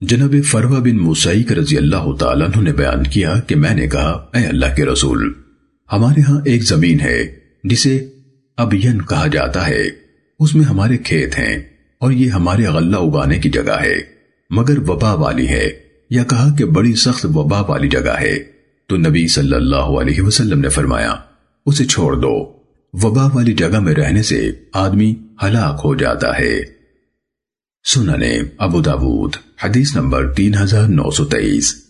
جناب فروا بن موسیق رضی اللہ تعالیٰ عنہ نے بیان کیا کہ میں نے کہا، اے اللہ کے رسول، ہمارے ہاں ایک زمین ہے، جسے ابین کہا جاتا ہے۔ اس میں ہمارے کھیت ہیں اور یہ ہمارے غلہ اگانے کی جگہ ہے، مگر وبا والی ہے۔ یا کہا کہ بڑی سخت وبا والی جگہ ہے۔ تو نبی صلی اللہ علیہ وسلم نے فرمایا، اسے چھوڑ دو۔ وبا والی جگہ میں رہنے سے آدمی ہلاک ہو جاتا ہے۔ سننے ابو داود۔ حدیث نمبر 3923